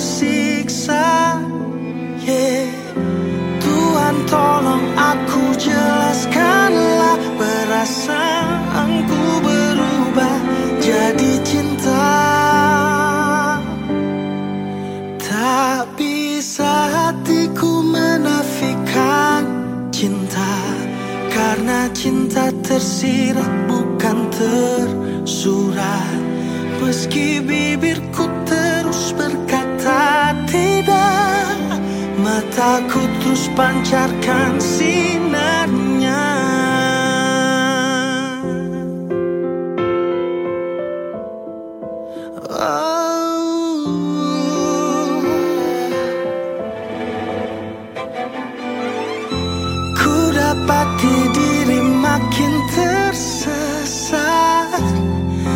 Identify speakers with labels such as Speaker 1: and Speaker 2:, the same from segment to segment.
Speaker 1: tersiksa. Yeah. Tuhan tolong aku jelaskanlah Perasaanku berubah jadi cinta. Tak bisa hatiku menafikan cinta Karena cinta tersirat bukan tersurat. Meski bibirku Mataku terus pancarkan sinarnya Oh. Ku dapati diri makin tersesat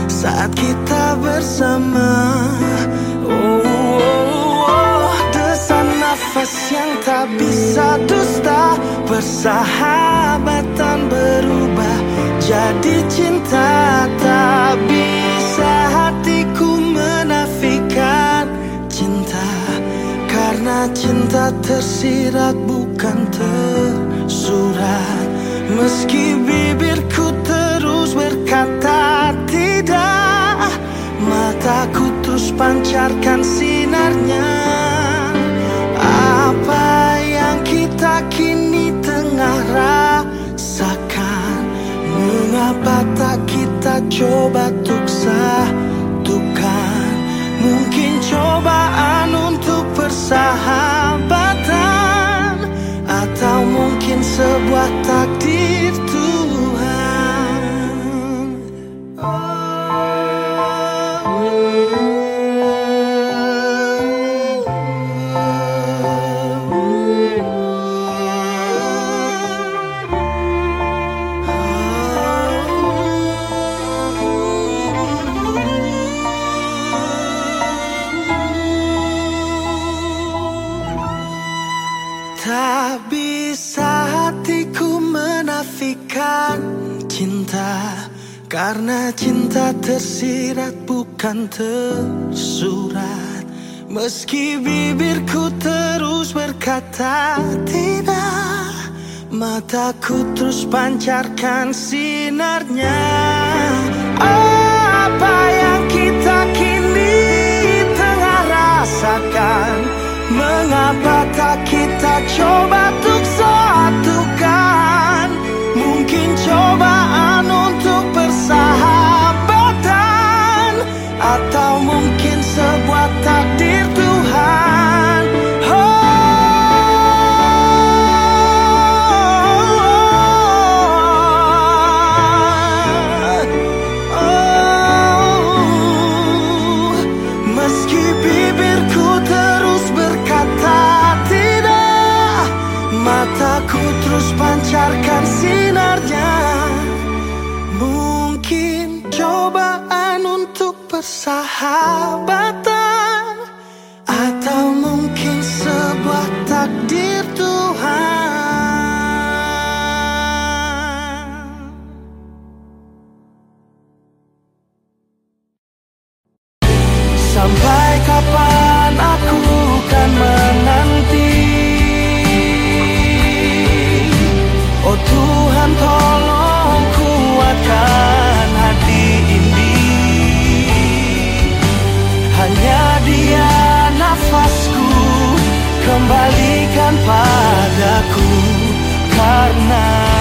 Speaker 1: Saat kita bersama bisa dusta Persahabatan berubah. Jadi cinta Tak bisa hatiku menafikan cinta. Karena cinta tersirat bukan tersurat. Meski bibirku terus berkata tidak Mataku terus pancarkan sinarnya. Apa kini tengah rasakan. Mengapa tak kita coba untuk satukan? Mungkin cobaan untuk persahabatan Tak bisa hatiku menafikan cinta. Karena cinta tersirat bukan tersurat. Meski bibirku terus berkata tidak Mataku terus pancarkan sinarnya. Apa yang kita kini tengah rasakan Mengapa tak kita coba untuk pancarkan sinarnya. Mungkin cobaan untuk persahabatan. Atau mungkin sebuah takdir Tuhan. Sampai berikan padaku karena